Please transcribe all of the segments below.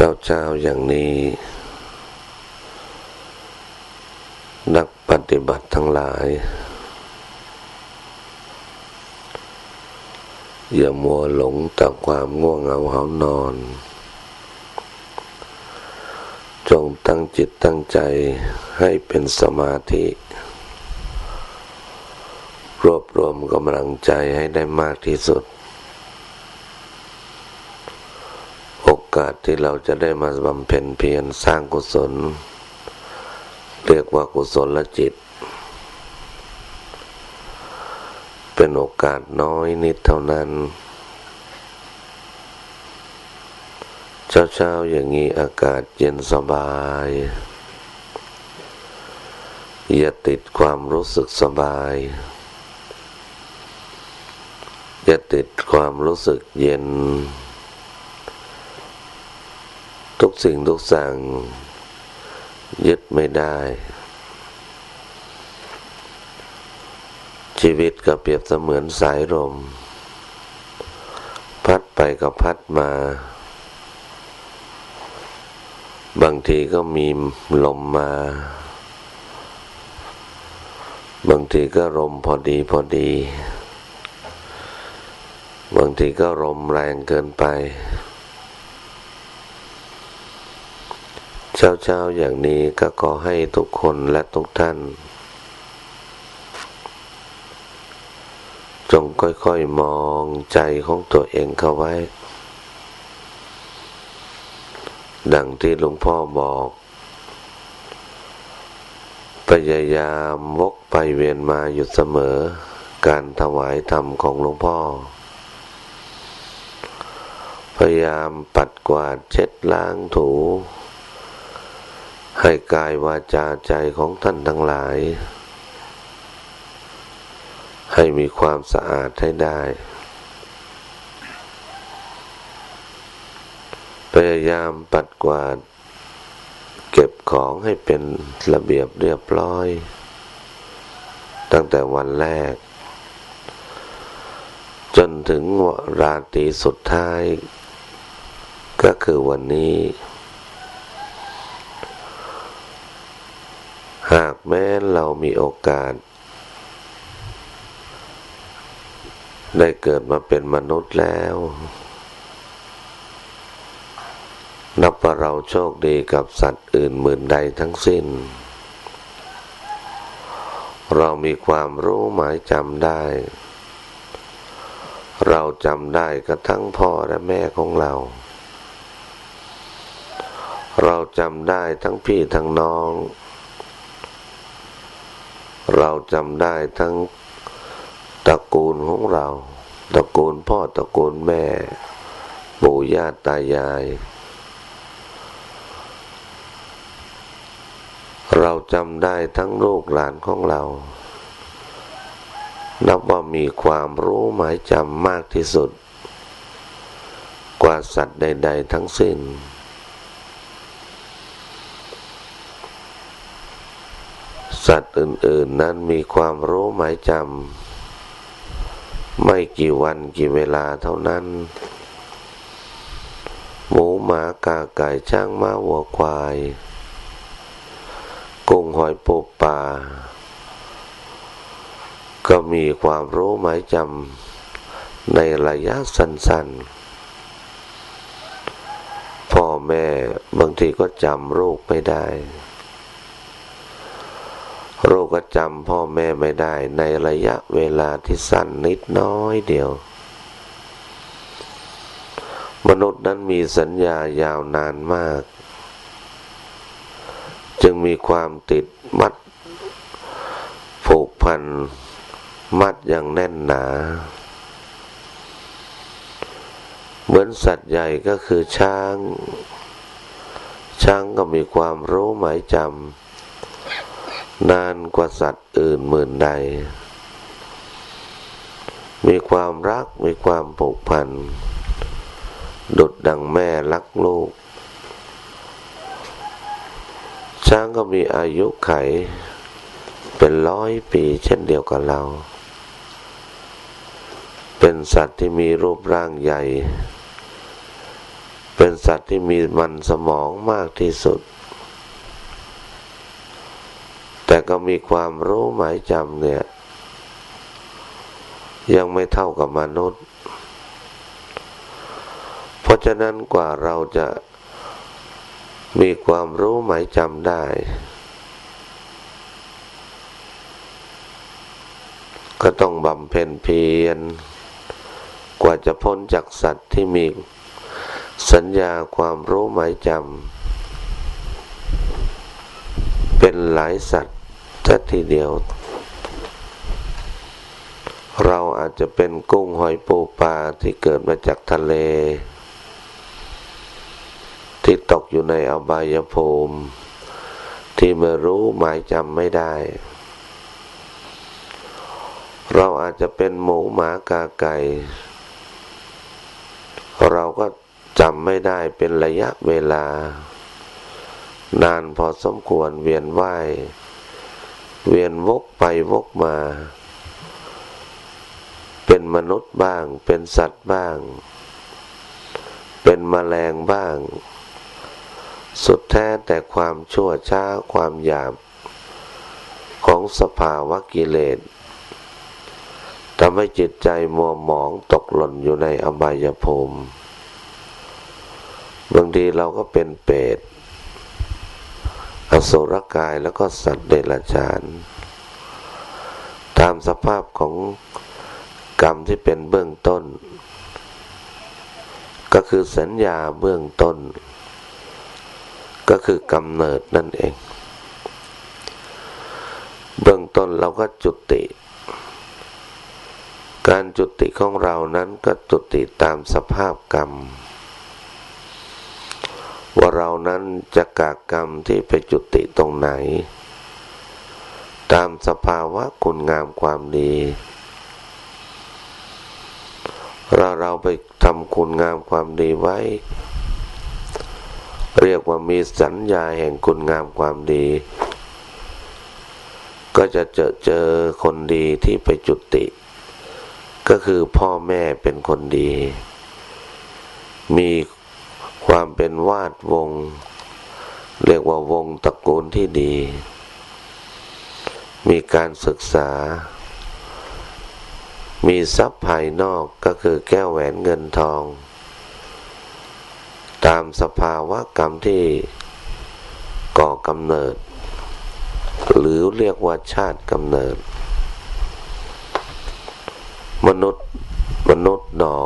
เจ้าเจ้าอย่างนี้ นักปฏิบัติทั้งหลาย อย่ามัวหลงต่ความง่วงเหงาเหานอน จงตั้งจิตตั้งใจให้เป็นสมาธิ รวบรวมกำลังใจให้ได้มากที่สุดกาส ที่เราจะได้มาบำเพ็ญเพียรสร้างกุศล เรียกว่ากุศลลจิต เป็นโอกาสน้อยนิดเท่านั้น เช้าๆอย่างนี้อากาศเย็นสบายอย่าติดความรู้สึกสบาย อย่าติดความรู้สึกเย็น ทุกสิ่งทุกสั่ง ยึดไม่ได้ ชีวิตก็เปรียบเสมือนสายลม พัดไปก็พัดมา บางทีก็มีลมมา บางทีก็ลมพอดีพอดี บางทีก็ลมแรงเกินไป เช้าเช้าอย่างนี้ก็ขอให้ทุกคนและทุกท่าน จงค่อยๆมองใจของตัวเองเข้าไว้ ดังที่หลวงพ่อบอก พยายามวกไปเวียนมาอยู่เสมอ การถวายธรรมของหลวงพ่อ พยายามปัดกวาดเช็ดล้างถู ให้กายวาจาใจของท่านทั้งหลาย ให้มีความสะอาดให้ได้ พยายามปัดกวาด เก็บของให้เป็นระเบียบเรียบร้อย ตั้งแต่วันแรก จนถึงราตรีสุดท้าย ก็คือวันนี้หาก แม้เรามีโอกาส ได้เกิดมาเป็นมนุษย์แล้ว นับว่าเราโชคดีกับสัตว์อื่นหมื่นใดทั้งสิ้น เรามีความรู้หมายจำได้ เราจำได้กระทั่งพ่อและแม่ของเราเราจำได้ทั้งพี่ทั้งน้อง เราจำได้ทั้งตระกูลของเรา ตระกูลพ่อตระกูลแม่ ปู่ย่าตายาย เราจำได้ทั้งลูกหลานของเรา นับว่ามีความรู้หมายจำมากที่สุด กว่าสัตว์ใด ๆ ทั้งสิ้น สัตว์อื่น ๆนั้นมีความรู้หมายจำไม่กี่วันกี่เวลาเท่านั้น หมูหมากาไก่ช้างม้าวัวควาย กุ้งหอยปูปลาก็มีความรู้หมายจำในระยะสั้น ๆพ่อแม่บางทีก็จำลูกไม่ได้ โรคก็จำพ่อแม่ไม่ได้ในระยะเวลาที่สั้นนิดน้อยเดียว มนุษย์นั้นมีสัญญายาวนานมาก จึงมีความติดมัด ผูกพัน มัดอย่างแน่นหนา เหมือนสัตว์ใหญ่ก็คือช้าง ช้างก็มีความรู้หมายจำ นานกว่าสัตว์อื่นหมื่นใด มีความรักมีความผูกพัน ดุดดังแม่รักลูก ช้างก็มีอายุไข เป็นร้อยปีเช่นเดียวกับเรา เป็นสัตว์ที่มีรูปร่างใหญ่ เป็นสัตว์ที่มีมันสมองมากที่สุด แต่ก็มีความรู้หมายจำเนี่ย ยังไม่เท่ากับมนุษย์ เพราะฉะนั้นกว่าเราจะมีความรู้หมายจำได้ ก็ต้องบำเพ็ญเพียร กว่าจะพ้นจากสัตว์ที่มีสัญญาความรู้หมายจำเป็นหลายสัตว์ ทัทีเดียว เราอาจจะเป็นกุ้งหอยปูปลาที่เกิดมาจากทะเล ที่ตกอยู่ในอบายภูมิ ที่ไม่รู้หมายจำไม่ได้ เราอาจจะเป็นหมูหมากาไก่ เราก็จำไม่ได้เป็นระยะเวลา นานพอสมควรเวียนว่าย เวียนวกไปวกมา เป็นมนุษย์บ้าง เป็นสัตว์บ้าง เป็นมแมลงบ้าง สุดแท้แต่ความชั่วช้าความหยาบ ของสภาวะกิเลสทำให้จิตใจมัวหมองตกหล่นอยู่ในอบายภูมิบางทีเราก็เป็นเปรต สุรกายแล้วก็สัตว์เดรัจฉาน ตามสภาพของกรรมที่เป็นเบื้องต้น ก็คือสัญญาเบื้องต้น ก็คือกำเนิดนั่นเอง เบื้องต้นเราก็จุติ การจุติของเรานั้นก็จุติตามสภาพกรรม ว่าเรานั้นจะกากกรรมที่ไปจุติตรงไหน ตามสภาวะคุณงามความดีเราเราไปทำคุณงามความดีไว้ เรียกว่ามีสัญญาแห่งคุณงามความดี ก็จะเจอเจอคนดีที่ไปจุติ ก็คือพ่อแม่เป็นคนดี มี ความเป็นวาดวง เรียกว่าวงตระกูลที่ดี มีการศึกษา มีทรัพย์ภายนอกก็คือแก้วแหวนเงินทอง ตามสภาวะกรรมที่ก่อกำเนิด หรือเรียกว่าชาติกำเนิด มนุษย์มนุษย์หนอ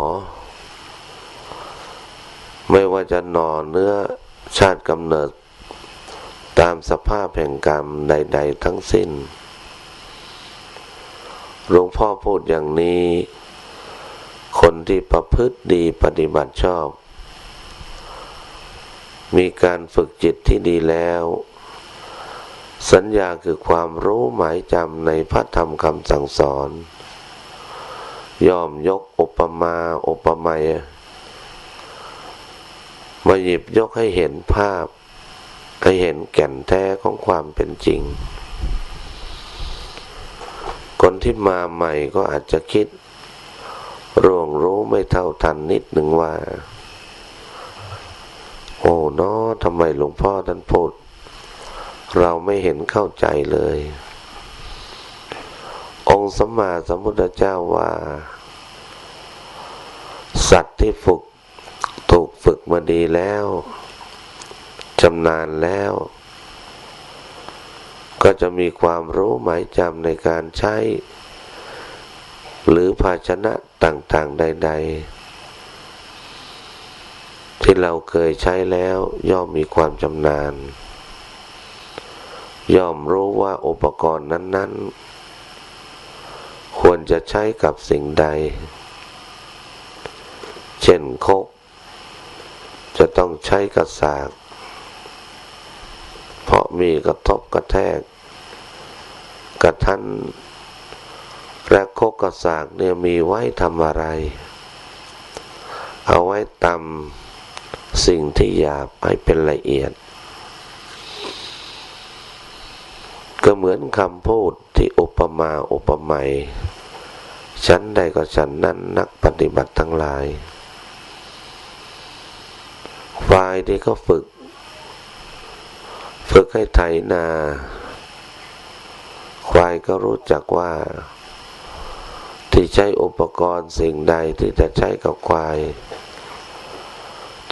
ไม่ว่าจะหน่อเนื้อชาติกำเนิด ตามสภาพแห่งกรรมใด ๆ ทั้งสิ้น หลวงพ่อพูดอย่างนี้ คนที่ประพฤติดีปฏิบัติชอบ มีการฝึกจิตที่ดีแล้ว สัญญาคือความรู้หมายจำในพระธรรมคำสั่งสอนยอมยกอุปมาอุปไมย มาหยิบยกให้เห็นภาพ ให้เห็นแก่นแท้ของความเป็นจริง คนที่มาใหม่ก็อาจจะคิดร่วงรู้ไม่เท่าทันนิดหนึ่งว่า โอ้เนาะทำไมหลวงพ่อท่านพูด เราไม่เห็นเข้าใจเลย องค์สมมาสมุทธเจ้าว่า สัตว์ที่ฝึก ถูกฝึกมาดีแล้วชำนาญแล้ว ก็จะมีความรู้หมายจำในการใช้ หรือภาชนะต่างๆใด ๆ ที่เราเคยใช้แล้วย่อมมีความชำนาญ ย่อมรู้ว่าอุปกรณ์นั้น ๆ ควรจะใช้กับสิ่งใด เช่นโคก จะต้องใช้กระสากเพราะมีกระทบกระแทก กระทันและโคกกระสากเนี่ยมีไว้ทำอะไร เอาไว้ตำสิ่งที่หยาบให้เป็นละเอียด ก็เหมือนคำพูดที่อุปมาอุปไมยฉันใดก็ฉันนั้นนักปฏิบัติทั้งหลายายที่เขาฝึก ฝึกให้ไถนา ควายก็รู้จักว่า ที่ใช้อุปกรณ์สิ่งใดที่จะใช้กับควาย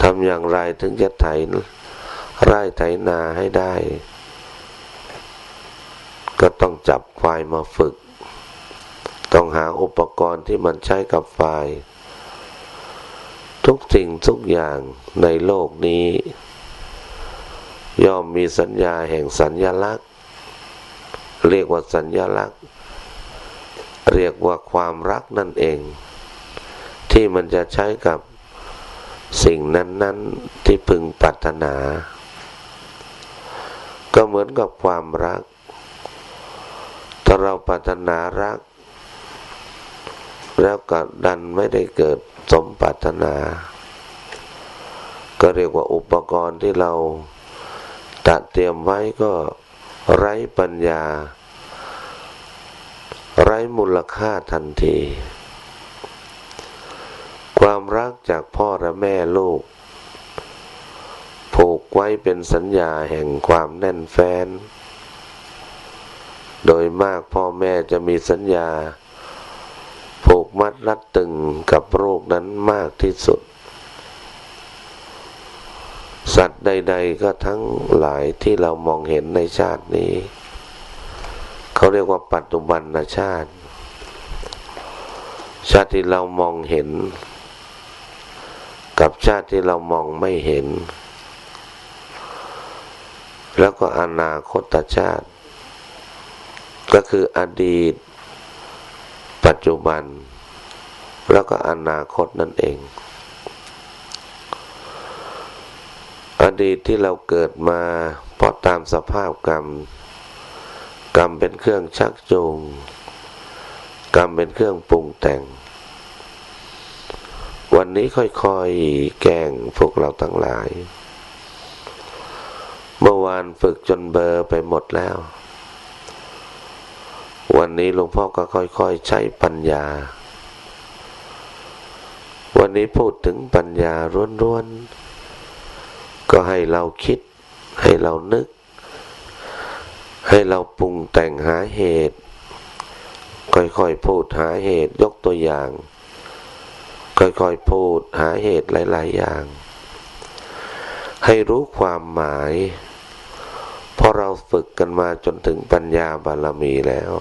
ทำอย่างไรถึงจะไถไร่ไถนาให้ได้ ก็ต้องจับควายมาฝึก ต้องหาอุปกรณ์ที่มันใช้กับควาย ทุกสิ่งทุกอย่างในโลกนี้ ย่อมมีสัญญาแห่งสัญญลักษณ์ เรียกว่าสัญญลักษณ์ เรียกว่าความรักนั่นเอง ที่มันจะใช้กับสิ่งนั้น ๆที่พึงปรารถนา ก็เหมือนกับความรัก ถ้าเราปรารถนารัก แล้วก็ดันไม่ได้เกิดสมปรารถนา ก็เรียกว่าอุปกรณ์ที่เราตัดเตรียมไว้ก็ไร้ปัญญา ไร้มูลค่าทันที ความรักจากพ่อและแม่ลูก ผูกไว้เป็นสัญญาแห่งความแน่นแฟ้น โดยมากพ่อแม่จะมีสัญญา มัดรัดตึงกับโรคนั้นมากที่สุด สัตว์ใด ๆ ก็ทั้งหลายที่เรามองเห็นในชาตินี้ เขาเรียกว่าปัจจุบันชาติ ชาติที่เรามองเห็น กับชาติที่เรามองไม่เห็น แล้วก็อนาคตชาติ ก็คืออดีตปัจจุบัน แล้วก็อนาคตนั่นเอง อดีตที่เราเกิดมาเพราะตามสภาพกรรม กรรมเป็นเครื่องชักจูง กรรมเป็นเครื่องปรุงแต่ง วันนี้ค่อยๆแกงพวกเราทั้งหลาย เมื่อวานฝึกจนเบอร์ไปหมดแล้ว วันนี้หลวงพ่อก็ค่อยๆใช้ปัญญา วันนี้พูดถึงปัญญาร้วนๆ ก็ให้เราคิด ให้เรานึก ให้เราปรุงแต่งหาเหตุ ค่อยๆพูดหาเหตุยกตัวอย่าง ค่อยๆพูดหาเหตุหลาย ๆ อย่าง ให้รู้ความหมาย เพราะเราฝึกกันมาจนถึงปัญญาบารมีแล้ว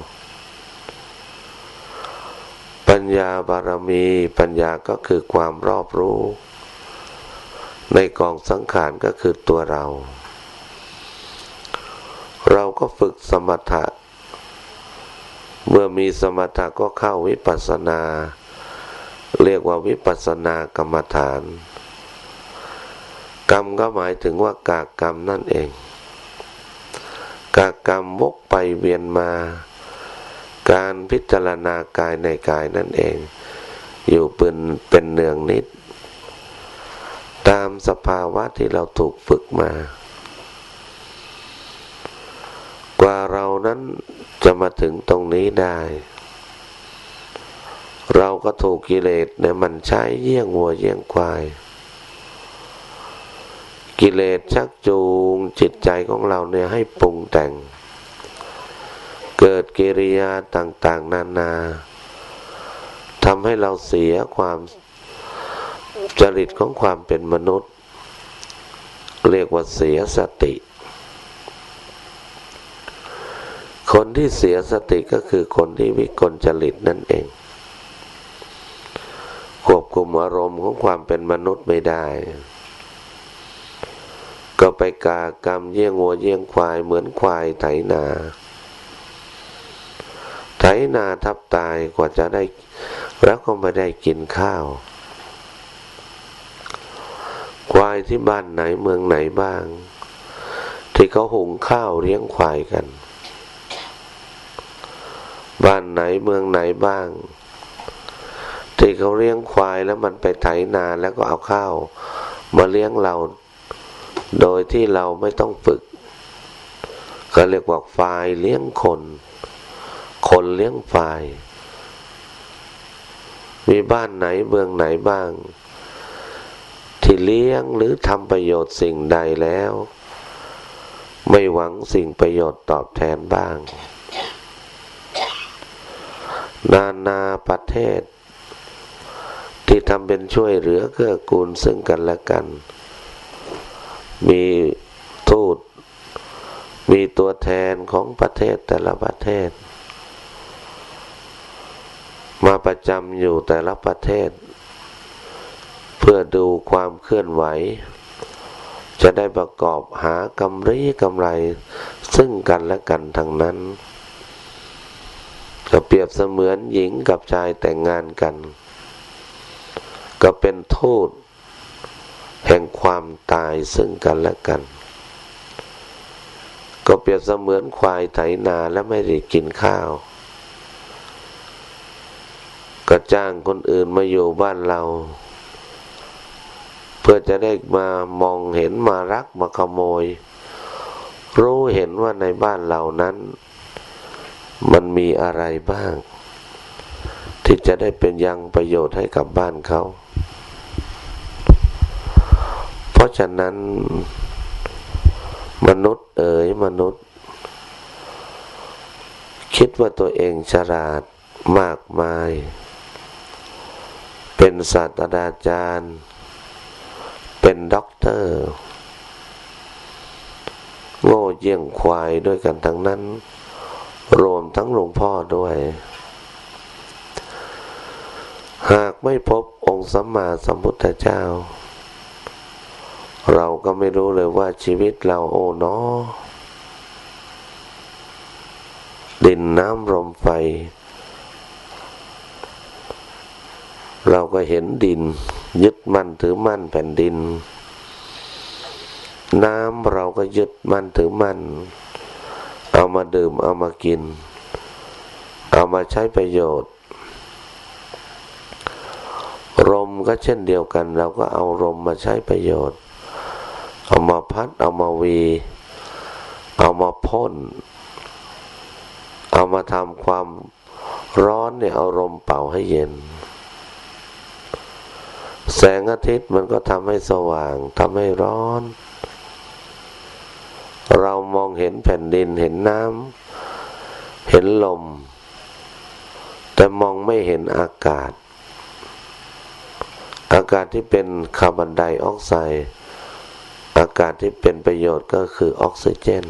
ญญาบารมีปัญญาก็คือความรอบรู้ ในกองสังขารก็คือตัวเรา เราก็ฝึกสมถะ เมื่อมีสมถะก็เข้าวิปัสสนา เรียกว่าวิปัสสนากรรมฐาน กรรมก็หมายถึงว่ากากกรรมนั่นเอง กากกรรมวกไปเวียนมา การพิจารณากายในกายนั่นเอง อยู่เป็นเป็นเนืองนิด ตามสภาวะที่เราถูกฝึกมา กว่าเรานั้นจะมาถึงตรงนี้ได้ เราก็ถูกกิเลสเนี่ยมันใช้เยี่ยงวัวเยี่ยงควาย กิเลสชักจูงจิตใจของเราเนี่ยให้ปรุงแต่ง เกิดกิริยาต่างๆ นานาทำให้เราเสียความจริตของความเป็นมนุษย์ เรียกว่าเสียสติ คนที่เสียสติก็คือคนที่วิกลจริตนั่นเอง ควบคุมอารมณ์ของความเป็นมนุษย์ไม่ได้ ก็ไปกากรรมเยี่ยงวัวเยี่ยงควายเหมือนควายไถนา ไถนาทับตายกว่าจะได้ แล้วก็ไม่ได้กินข้าว ควายที่บ้านไหนเมืองไหนบ้าง ที่เขาหุงข้าวเลี้ยงควายกัน บ้านไหนเมืองไหนบ้าง ที่เขาเลี้ยงควายแล้วมันไปไถนาแล้วก็เอาข้าวมาเลี้ยงเรา โดยที่เราไม่ต้องฝึกเขาเรียกว่าควายเลี้ยงคน คนเลี้ยงฝ่ายมีบ้านไหนเมืองไหนบ้าง ที่เลี้ยงหรือทำประโยชน์สิ่งใดแล้ว ไม่หวังสิ่งประโยชน์ตอบแทนบ้าง นานาประเทศ ที่ทำเป็นช่วยเหลือเกื้อกูลซึ่งกันและกัน มีทูตมีตัวแทนของประเทศแต่ละประเทศ มาประจำอยู่แต่ละประเทศ เพื่อดูความเคลื่อนไหว จะได้ประกอบหากำไรกำไร ซึ่งกันและกันทั้งนั้นก็เปรียบเสมือนหญิงกับชายแต่งงานกัน ก็เป็นโทูตแห่งความตายซึ่งกันและกัน ก็เปรียบเสมือนควายไถนาและไม่ได้กินข้าว ก็จ้างคนอื่นมาอยู่บ้านเรา เพื่อจะได้มามองเห็นมารักมาขโมย รู้เห็นว่าในบ้านเรานั้น มันมีอะไรบ้าง ที่จะได้เป็นยังประโยชน์ให้กับบ้านเขา เพราะฉะนั้น มนุษย์เอ๋ยมนุษย์ คิดว่าตัวเองฉลาดมากมาย เป็นศาสตราจารย์ เป็นด็อกเตอร์ โง่เยี่ยงควายด้วยกันทั้งนั้น รวมทั้งหลวงพ่อด้วย หากไม่พบองค์สัมมาสัมพุทธเจ้า เราก็ไม่รู้เลยว่าชีวิตเราโอ้เนอดินน้ำลมไฟ เราก็เห็นดิน ยึดมั่นถือมั่นแผ่นดิน น้ำเราก็ยึดมั่นถือมั่น เอามาดื่มเอามากิน เอามาใช้ประโยชน์ลมก็เช่นเดียวกัน เราก็เอาลมมาใช้ประโยชน์ เอามาพัด เอามาวี เอามาพ่น เอามาทำความร้อนเนี่ยเอาลมเป่าให้เย็น แสงอาทิตย์มันก็ทำให้สว่างทำให้ร้อน เรามองเห็นแผ่นดินเห็นน้ำเห็นลม แต่มองไม่เห็นอากาศ อากาศที่เป็นคาร์บอนไดออกไซด์อากาศที่เป็นประโยชน์ก็คือออกซิเจน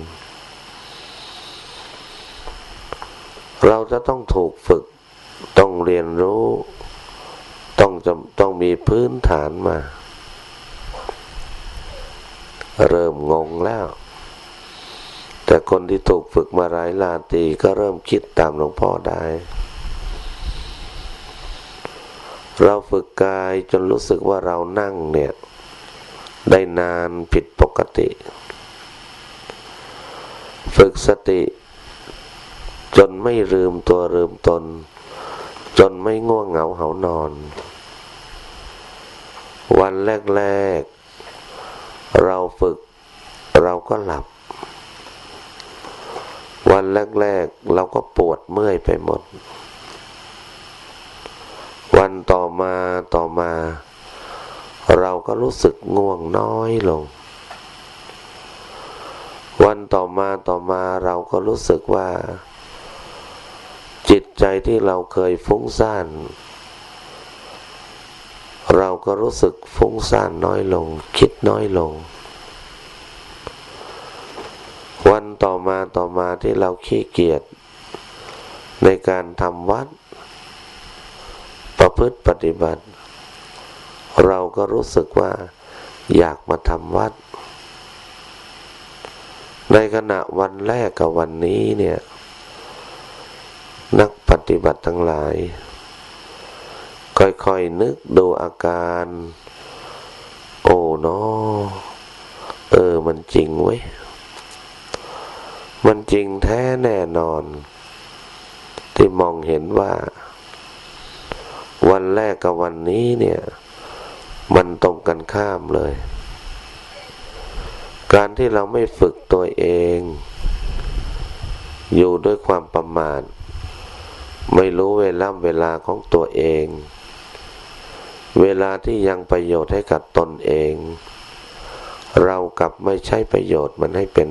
เราจะต้องถูกฝึกต้องเรียนรู้ ต้องจะต้องมีพื้นฐานมา เริ่มงงแล้ว แต่คนที่ถูกฝึกมาหลายลาตีก็เริ่มคิดตามหลวงพ่อได้ เราฝึกกายจนรู้สึกว่าเรานั่งเนี่ย ได้นานผิดปกติ ฝึกสติ จนไม่ลืมตัวลืมตน จนไม่ง่วงเหงาเหานอน วันแรก ๆ เราฝึก เราก็หลับ วันแรก ๆ เราก็ปวดเมื่อยไปหมด วันต่อมาต่อมา เราก็รู้สึกง่วงน้อยลง วันต่อมาต่อมาเราก็รู้สึกว่า ใจที่เราเคยฟุ้งซ่าน เราก็รู้สึกฟุ้งซ่านน้อยลง คิดน้อยลง วันต่อมาต่อมาที่เราขี้เกียจในการทำวัด ประพฤติปฏิบัติ เราก็รู้สึกว่าอยากมาทำวัด ในขณะวันแรกกับวันนี้เนี่ย นัก ปฏิบัติทั้งหลาย ค่อยๆนึกดูอาการ โอ้เนาะเออมันจริงเว้ย มันจริงแท้แน่นอน ที่มองเห็นว่า วันแรกกับวันนี้เนี่ย มันตรงกันข้ามเลย การที่เราไม่ฝึกตัวเอง อยู่ด้วยความประมาท ไม่รู้เวลาเวลาของตัวเอง เวลาที่ยังประโยชน์ให้กับตนเอง เรากลับไม่ใช้ประโยชน์มันให้เป็น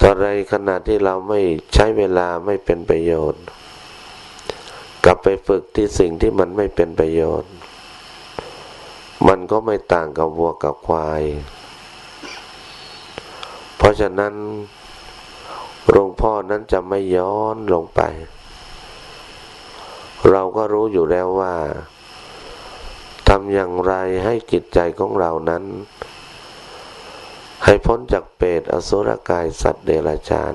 ตอนใดขณะที่เราไม่ใช้เวลาไม่เป็นประโยชน์ กลับไปฝึกที่สิ่งที่มันไม่เป็นประโยชน์ มันก็ไม่ต่างกับวัวกับควาย เพราะฉะนั้น หลวงพ่อนั้นจะไม่ย้อนลงไป เราก็รู้อยู่แล้วว่าทำอย่างไรให้จิตใจของเรานั้น ให้พ้นจากเปรตอสุรกายสัตว์เดรัจฉาน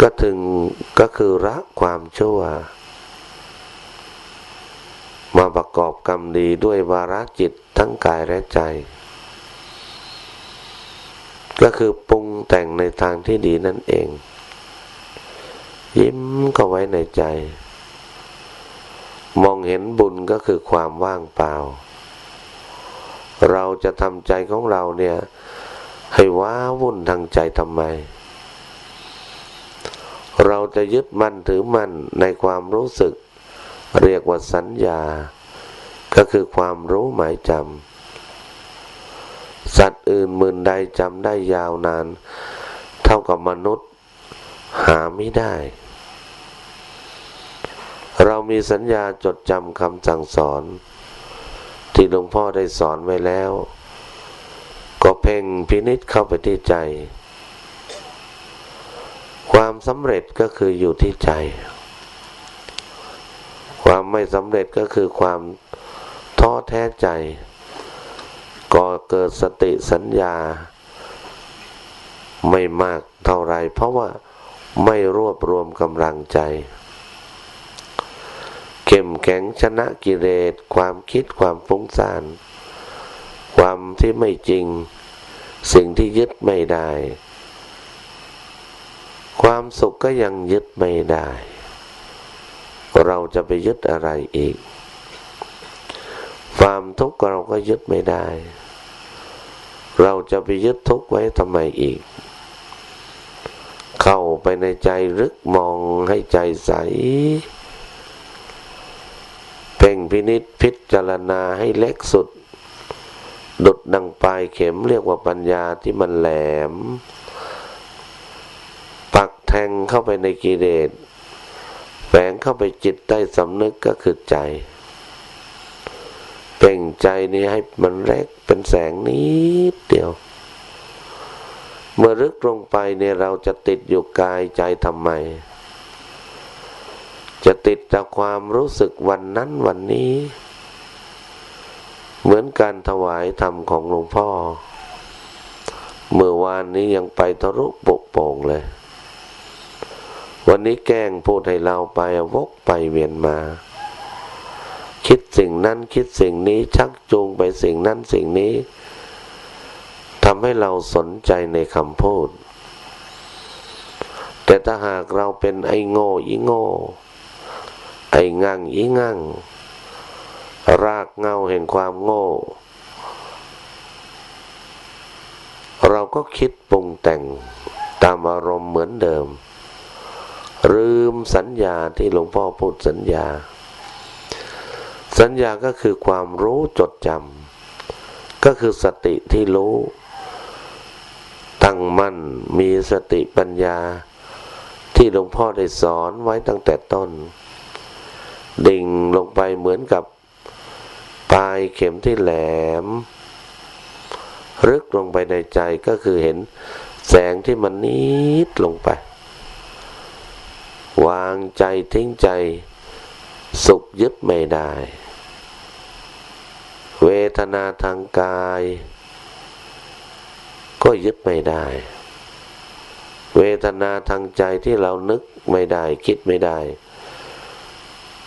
ก็ถึงก็คือรักความชั่ว มาประกอบกรรมดีด้วยวาระจิตทั้งกายและใจ ก็คือปรุงแต่งในทางที่ดีนั่นเอง ยิ้มก็ไว้ในใจ มองเห็นบุญก็คือความว่างเปล่า เราจะทำใจของเราเนี่ย ให้ว้าวุ่นทางใจทำไม เราจะยึดมั่นถือมั่นในความรู้สึก เรียกว่าสัญญา ก็คือความรู้หมายจำ สัตว์อื่นหมื่นใดจำได้ยาวนาน เท่ากับมนุษย์หาไม่ได้ เรามีสัญญาจดจำคำสั่งสอน ที่หลวงพ่อได้สอนไว้แล้ว ก็เพ่งพินิษเข้าไปที่ใจ ความสำเร็จก็คืออยู่ที่ใจ ความไม่สำเร็จก็คือความท้อแท้ใจ เกิดสติสัญญา ไม่มากเท่าไร เพราะว่าไม่รวบรวมกำลังใจ เข้มแข็งชนะกิเลสความคิดความฟุ้งซ่าน ความที่ไม่จริง สิ่งที่ยึดไม่ได้ ความสุขก็ยังยึดไม่ได้ เราจะไปยึดอะไรอีก ความทุกข์เราก็ยึดไม่ได้ เราจะไปยึดทุกข์ไว้ทำไมอีก เข้าไปในใจรึกมองให้ใจใส เพ่งพินิษพิจารณาให้เล็กสุด ดุดดังปลายเข็มเรียกว่าปัญญาที่มันแหลม ปักแทงเข้าไปในกิเลสแฝงเข้าไปจิตใต้สำนึกก็คือใจ เป่งใจนี้ให้มันเล็กเป็นแสงนิดเดียว เมื่อลึกลงไปเนี่ยเราจะติดอยู่กายใจทำไม จะติดจากความรู้สึกวันนั้นวันนี้ เหมือนการถวายธรรมของหลวงพ่อ เมื่อวานนี้ยังไปทะลุปโป่งเลย วันนี้แกล้งพูดให้เราไปวกไปเวียนมา คิดสิ่งนั้นคิดสิ่งนี้ชักจูงไปสิ่งนั้นสิ่งนี้ทำให้เราสนใจในคำพูด แต่ถ้าหากเราเป็นไอ้โง่อีโง่ ไอ้งั่งอีงั่ง รากเงาแห่งความโง่ เราก็คิดปรุงแต่งตามอารมณ์เหมือนเดิม ลืมสัญญาที่หลวงพ่อพูดสัญญา สัญญาก็คือความรู้จดจำก็คือสติที่รู้ ตั้งมั่นมีสติปัญญา ที่หลวงพ่อได้สอนไว้ตั้งแต่ต้น ดิ่งลงไปเหมือนกับปลายเข็มที่แหลมลึกลงไปในใจก็คือเห็นแสงที่มันนิดลงไป วางใจทิ้งใจ สุขยึดไม่ได้ เวทนาทางกาย ก็ยึดไม่ได้ เวทนาทางใจที่เรานึกไม่ได้ คิดไม่ได้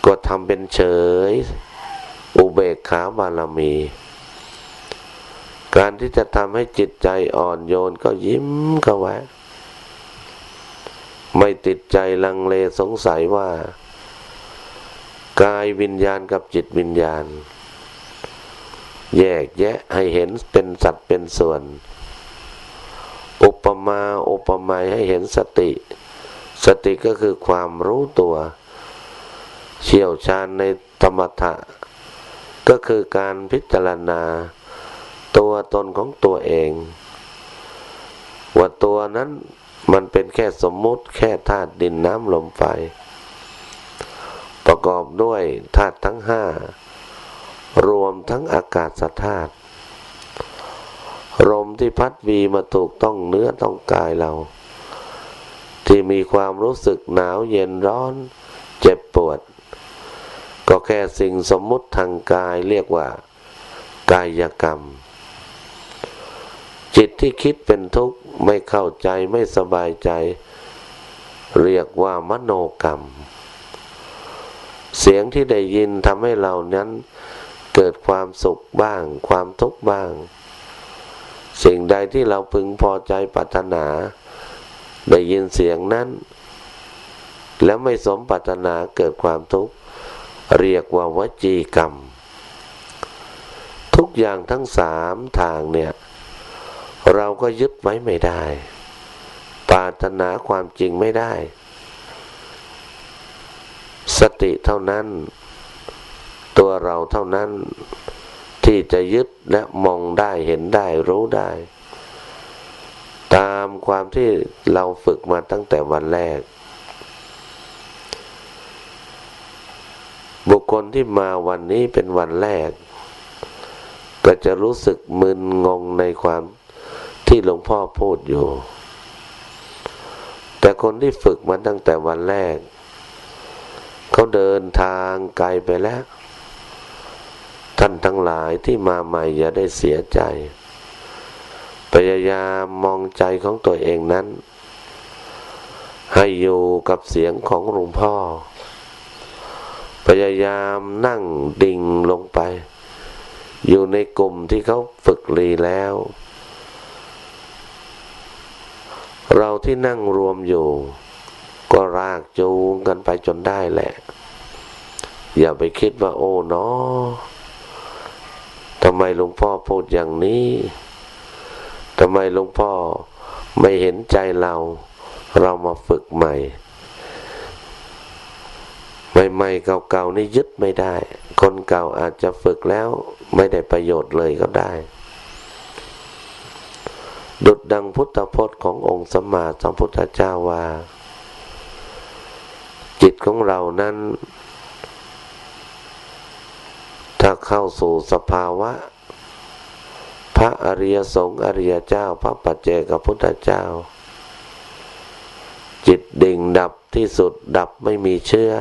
ก็ทำเป็นเฉย อุเบกขาบารมี การที่จะทำให้จิตใจอ่อนโยนก็ยิ้มก็แวะไม่ติดใจลังเลสงสัยว่า กายวิญญาณกับจิตวิญญาณ แยกแยะให้เห็นเป็นสัตว์เป็นส่วน อุปมาอุปไมยให้เห็นสติ สติก็คือความรู้ตัว เชี่ยวชาญในธรรมะก็คือการพิจารณา ตัวตนของตัวเอง ว่าตัวนั้นมันเป็นแค่สมมุติแค่ธาตุดินน้ำลมไฟ ประกอบด้วยธาตุทั้งห้า รวมทั้งอากาศธาตุลมที่พัดวีมาถูกต้องเนื้อต้องกายเรา ที่มีความรู้สึกหนาวเย็นร้อน เจ็บปวด ก็แค่สิ่งสมมุติทางกายเรียกว่า กายกรรม จิตที่คิดเป็นทุกข์ไม่เข้าใจไม่สบายใจ เรียกว่ามโนกรรม เสียงที่ได้ยินทำให้เรานั้น เกิดความสุขบ้าง ความทุกข์บ้าง สิ่งใดที่เราพึงพอใจปรารถนา ได้ยินเสียงนั้น แล้วไม่สมปรารถนาเกิดความทุกข์เรียกว่าวจีกรรม ทุกอย่างทั้งสามทางเนี่ย เราก็ยึดไว้ไม่ได้ ปรารถนาความจริงไม่ได้ สติเท่านั้น ตัวเราเท่านั้นที่จะยึดและมองได้เห็นได้รู้ได้ ตามความที่เราฝึกมาตั้งแต่วันแรก บุคคลที่มาวันนี้เป็นวันแรก ก็จะรู้สึกมึนงงในความที่หลวงพ่อพูดอยู่ แต่คนที่ฝึกมาตั้งแต่วันแรก เขาเดินทางไกลไปแล้ว ท่านทั้งหลายที่มาใหม่อย่าได้เสียใจ พยายามมองใจของตัวเองนั้น ให้อยู่กับเสียงของหลวงพ่อ พยายามนั่งดิ่งลงไป อยู่ในกลุ่มที่เขาฝึกรีแล้ว เราที่นั่งรวมอยู่ ก็รากจูงกันไปจนได้แหละ อย่าไปคิดว่าโอ้เนาะ ทำไมหลวงพ่อพูดอย่างนี้ทำไมหลวงพ่อไม่เห็นใจเรา เรามาฝึกใหม่ ใหม่ๆเก่าๆนี่ยึดไม่ได้ คนเก่าอาจจะฝึกแล้วไม่ได้ประโยชน์เลยก็ได้ ดุดดังพุทธพจน์ขององค์สมมาสัมพุทธเจ้าว่า จิตของเรานั้น ถ้าเข้าสู่สภาวะ พระอริยสงฆ์อริยเจ้า พระปัจเจกพุทธเจ้า จิตดิ่งดับที่สุดดับไม่มีเชื้อ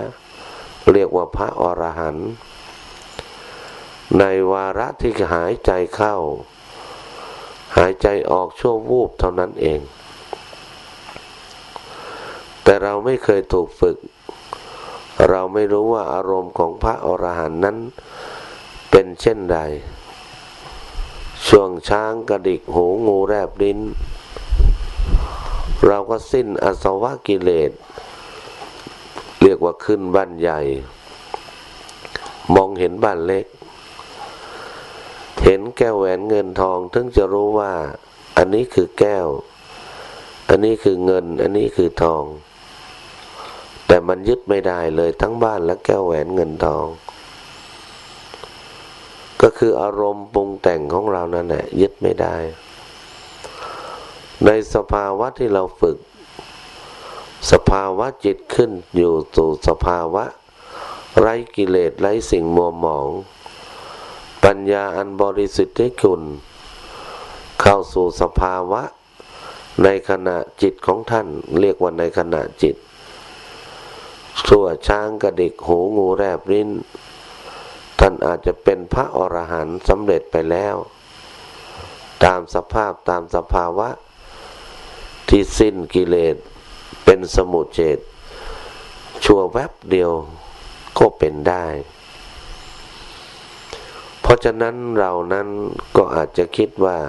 เรียกว่าพระอรหันต์ในวาระที่หายใจเข้า หายใจออกชั่ววูบเท่านั้นเอง แต่เราไม่เคยถูกฝึก เราไม่รู้ว่าอารมณ์ของพระอรหันต์นั้น เป็นเช่นใด ช่วงช้างกระดิกหูงูแรบลิ้น เราก็สิ้นอสวะกิเลส เรียกว่าขึ้นบ้านใหญ่ มองเห็นบ้านเล็ก เห็นแก้วแหวนเงินทองถึงจะรู้ว่า อันนี้คือแก้ว อันนี้คือเงิน อันนี้คือทอง แต่มันยึดไม่ได้เลยทั้งบ้านและแก้วแหวนเงินทอง ก็คืออารมณ์ปรุงแต่งของเรานั่นแหละยึดไม่ได้ ในสภาวะที่เราฝึก สภาวะจิตขึ้นอยู่สู่สภาวะ ไร้กิเลสไร้สิ่งมัวหมอง ปัญญาอันบริสุทธิ์ที่คุณ เข้าสู่สภาวะ ในขณะจิตของท่าน เรียกว่าในขณะจิต สั่วช้างกระดิกหูงูแรบริ้น ท่านอาจจะเป็นพระอรหันต์สำเร็จไปแล้ว ตามสภาพตามสภาวะ ที่สิ้นกิเลสเป็นสมุเฉดชั่วแวบเดียวก็เป็นได้ เพราะฉะนั้นเรานั้นก็อาจจะคิดว่า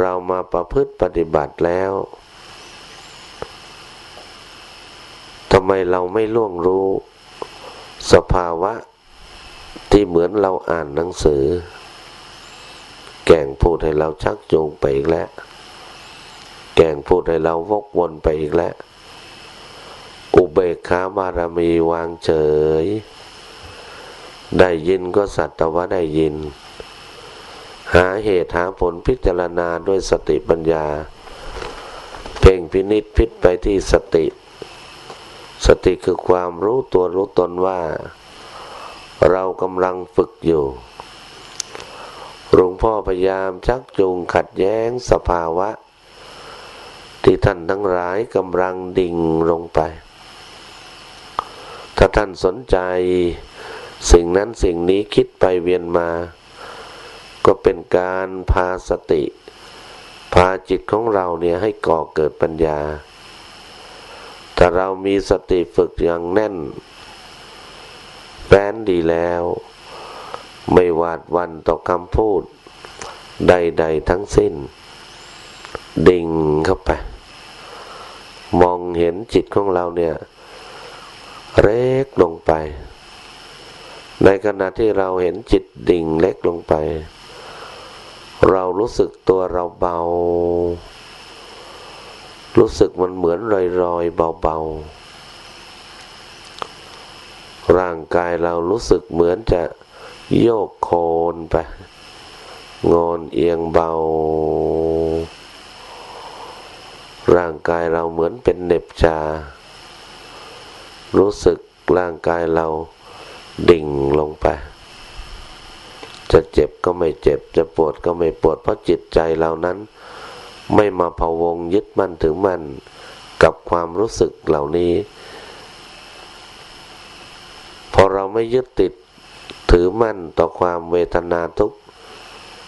เรามาประพฤติปฏิบัติแล้วทำไมเราไม่ล่วงรู้ สภาวะ ที่เหมือนเราอ่านหนังสือ แก่งพูดให้เราชักจูงไปอีกแล้ว แก่งพูดให้เราวกวนไปอีกแล้ว อุเบกขาบารมีวางเฉย ได้ยินก็สัตว์แต่ว่าได้ยิน หาเหตุหาผลพิจารณาด้วยสติปัญญา เพ่งพินิษพิษไปที่สติ สติคือความรู้ตัวรู้ตนว่า เรากำลังฝึกอยู่ หลวงพ่อพยายามชักจูงขัดแย้งสภาวะ ที่ท่านทั้งหลายกำลังดิ่งลงไป ถ้าท่านสนใจ สิ่งนั้นสิ่งนี้คิดไปเวียนมา ก็เป็นการพาสติ พาจิตของเราเนี่ยให้ก่อเกิดปัญญาถ้าเรามีสติฝึกอย่างแน่น แฟ้นดีแล้ว ไม่หวาดวันต่อคำพูด ใด ๆ ทั้งสิ้น ดิ่งเข้าไป มองเห็นจิตของเราเนี่ยเล็กลงไป ในขณะที่เราเห็นจิตดิ่งเล็กลงไป เรารู้สึกตัวเราเบา รู้สึกมันเหมือนลอยๆเบาๆ ร่างกายเรารู้สึกเหมือนจะโยกโคนไป งอนเอียงเบา ร่างกายเราเหมือนเป็นเน็บชารู้สึกร่างกายเราดิ่งลงไป จะเจ็บก็ไม่เจ็บ จะปวดก็ไม่ปวด เพราะจิตใจเรานั้น ไม่มาพะวงยึดมั่นถึงมั่นกับความรู้สึกเหล่านี้ พอเราไม่ยึดติดถือมั่นต่อความเวทนาทุกข์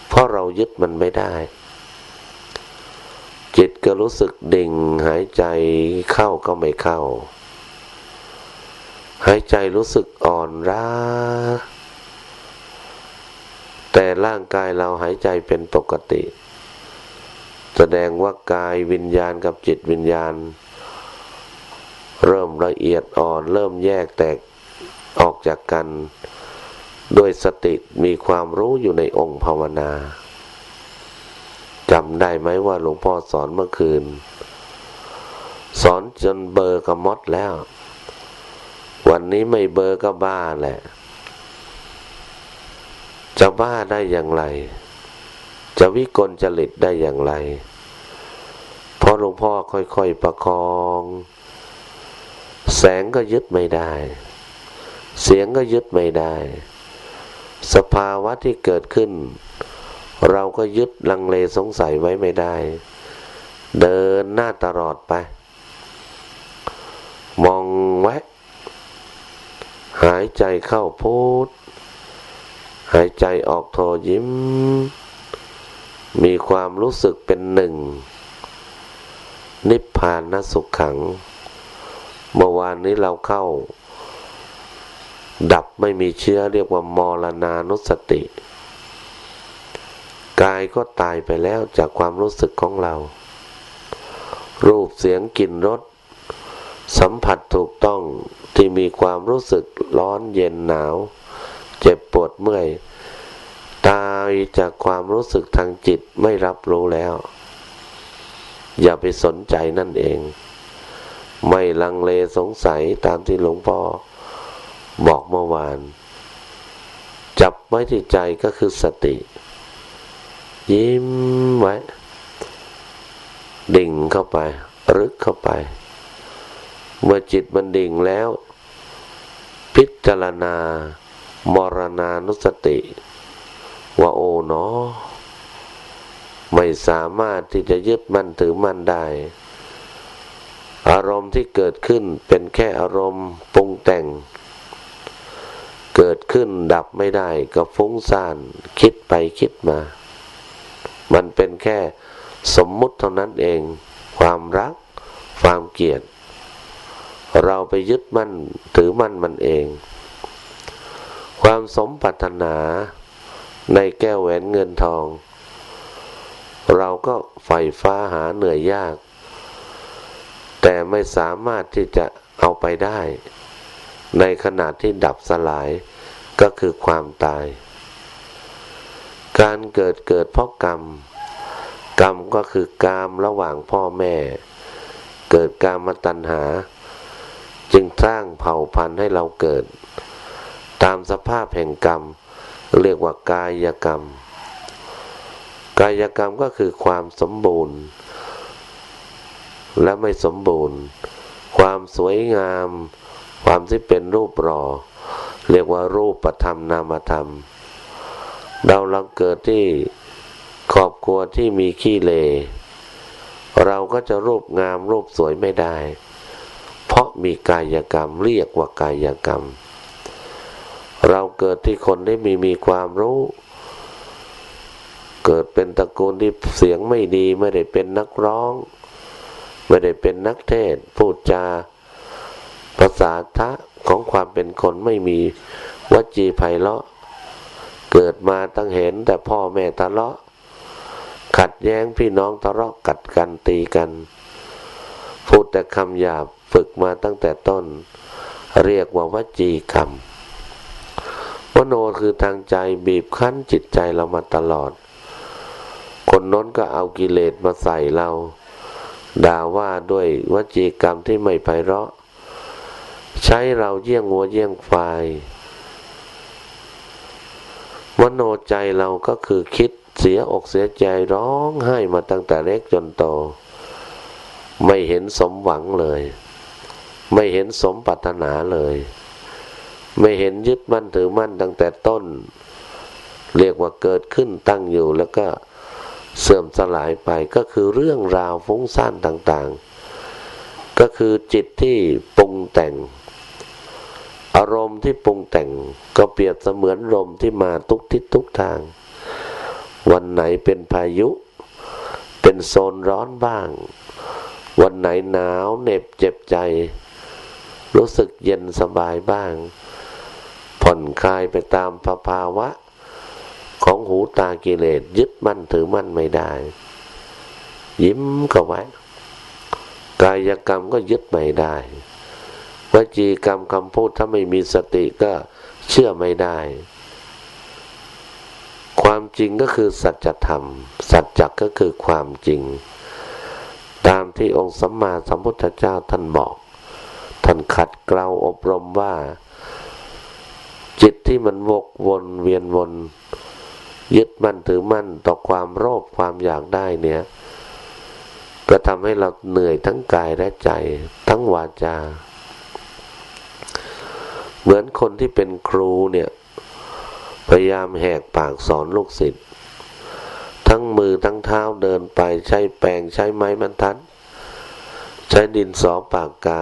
เพราะเรายึดมันไม่ได้ จิตก็รู้สึกดิ่งหายใจเข้าก็ไม่เข้า หายใจรู้สึกอ่อนล้าแต่ร่างกายเราหายใจเป็นปกติ แสดงว่ากายวิญญาณกับจิตวิญญาณ เริ่มละเอียดอ่อน เริ่มแยกแตก ออกจากกันด้วยสติมีความรู้อยู่ในองค์ภาวนาจำได้ไหมว่าหลวงพ่อสอนเมื่อคืน สอนจนเบอร์กระมดแล้ว วันนี้ไม่เบอร์ก็บ้าแหละ จะบ้าได้อย่างไร จะวิกลจริตได้อย่างไร เพราะหลวงพ่อค่อยๆประคอง แสงก็ยึดไม่ได้ เสียงก็ยึดไม่ได้ สภาวะที่เกิดขึ้น เราก็ยึดลังเลสงสัยไว้ไม่ได้ เดินหน้าตลอดไป มองไว้หายใจเข้าพูด หายใจออกโทยิ้ม มีความรู้สึกเป็นหนึ่ง นิพพานนสุขขัง เมื่อวานนี้เราเข้า ดับไม่มีเชื้อเรียกว่ามรณานุสติ กายก็ตายไปแล้วจากความรู้สึกของเรา รูปเสียงกลิ่นรสสัมผัสถูกต้องที่มีความรู้สึกร้อนเย็นหนาว เจ็บปวดเมื่อย ตายจากความรู้สึกทางจิตไม่รับรู้แล้ว อย่าไปสนใจนั่นเอง ไม่ลังเลสงสัยตามที่หลวงพ่อ บอกเมื่อวาน จับไว้ที่ใจก็คือสติ ยิ้มไว้ ดิ่งเข้าไป รึกเข้าไป เมื่อจิตมันดิ่งแล้ว พิจารณา มรณานุสติ ว่าโอ๋เนาะไม่สามารถที่จะยึดมั่นถือมั่นได้ อารมณ์ที่เกิดขึ้นเป็นแค่อารมณ์ปรุงแต่ง เกิดขึ้นดับไม่ได้ก็ฟุ้งซ่านคิดไปคิดมา มันเป็นแค่สมมุติเท่านั้นเอง ความรัก ความเกลียด เราไปยึดมั่นถือมั่นมันเอง ความสมปรารถนาในแก้วแหวนเงินทอง เราก็ใฝ่ฟ้าหาเหนื่อยยาก แต่ไม่สามารถที่จะเอาไปได้ ในขณะที่ดับสลายก็คือความตาย การเกิดเกิดเพราะกรรม กรรมก็คือกรรมระหว่างพ่อแม่ เกิดกรรมตัณหา จึงสร้างเผ่าพันธุ์ให้เราเกิด ตามสภาพแห่งกรรม เรียกว่ากายกรรม กายกรรมก็คือความสมบูรณ์ และไม่สมบูรณ์ ความสวยงาม ความที่เป็นรูปรอ เรียกว่ารูปธรรมนามธรรม เราลังเกิดที่ครอบครัวที่มีขี้เล เราก็จะรูปงามรูปสวยไม่ได้ เพราะมีกายกรรมเรียกว่ากายกรรม เราเกิดที่คนที่มีมีความรู้เกิดเป็นตระกูลที่เสียงไม่ดีไม่ได้เป็นนักร้อง ไม่ได้เป็นนักเทศ พูดจา ภาษาทะของความเป็นคนไม่มีวจีไพเราะ เกิดมาตั้งเห็นแต่พ่อแม่ทะเลาะ ขัดแย้งพี่น้องทะเลาะกัดกันตีกัน พูดแต่คำหยาบฝึกมาตั้งแต่ต้น เรียกว่าวจีกรรมวโนคือทางใจบีบคั้นจิตใจเรามาตลอด คนน้นก็เอากิเลสมาใส่เรา ด่าว่าด้วยวจีกรรมที่ไม่ไพเราะ ใช้เราเยี่ยงวัวเยี่ยงควายวโนใจเราก็คือคิดเสียอกเสียใจร้องไห้มาตั้งแต่เล็กจนโต ไม่เห็นสมหวังเลย ไม่เห็นสมปรารถนาเลย ไม่เห็นยึดมั่นถือมั่นตั้งแต่ต้น เรียกว่าเกิดขึ้นตั้งอยู่แล้วก็เสื่อมสลายไปก็คือเรื่องราวฟุ้งซ่านต่างๆ ก็คือจิตที่ปรุงแต่ง อารมณ์ที่ปรุงแต่งก็เปรียบเสมือนลมที่มาทุกทิศทุกทาง วันไหนเป็นพายุ เป็นโซนร้อนบ้าง วันไหนหนาวเหน็บเจ็บใจ รู้สึกเย็นสบายบ้าง ผ่อนคลายไปตามภภาวะ ของหูตากิเลสยึดมั่นถือมั่นไม่ได้ ยิ้มก็ไว้ กายกรรมก็ยึดไม่ได้ วจีกรรมคำพูดถ้าไม่มีสติก็เชื่อไม่ได้ ความจริงก็คือสัจธรรม สัจจก็คือความจริง ตามที่องค์สัมมาสัมพุทธเจ้าท่านบอก ท่านขัดเกลาอบรมว่า จิตที่มันวกวนเวียนวน ยึดมั่นถือมั่นต่อความโลภความอยากได้เนี่ยก็ทำให้เราเหนื่อยทั้งกายและใจ ทั้งวาจา เหมือนคนที่เป็นครูเนี่ย พยายามแหกปากสอนลูกศิษย์ทั้งมือทั้งเท้าเดินไปใช้แปรงใช้ไม้บรรทัด ใช้ดินสอปากกา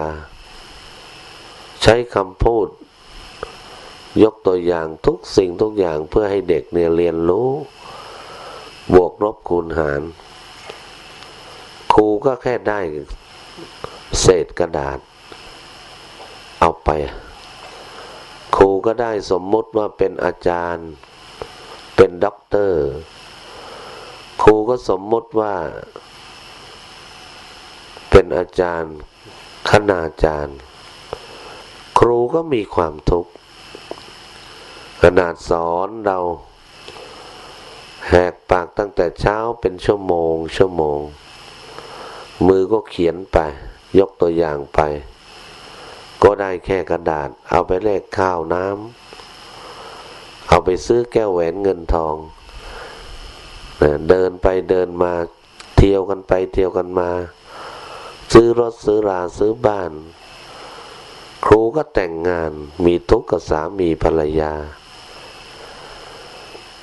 ใช้คำพูด ยกตัวอย่างทุกสิ่งทุกอย่างเพื่อให้เด็กเนี่ยเรียนรู้ บวกลบคูณหาร ครูก็แค่ได้เศษกระดาษ เอาไป ครูก็ได้สมมุติว่าเป็นอาจารย์ เป็นด็อกเตอร์ ครูก็สมมุติว่า เป็นอาจารย์คณาจารย์ ครูก็มีความทุกข์ขนาดสอนเราแหกปากตั้งแต่เช้าเป็นชั่วโมง ชั่วโมง มือก็เขียนไป ยกตัวอย่างไป ก็ได้แค่กระดาษ เอาไปแลกข้าวน้ำเอาไปซื้อแก้วแหวนเงินทอง เดินไปเดินมาเที่ยวกันไปเที่ยวกันมา ซื้อรถซื้อราซื้อบ้าน ครูก็แต่งงานมีทุกข์กับสามีภรรยา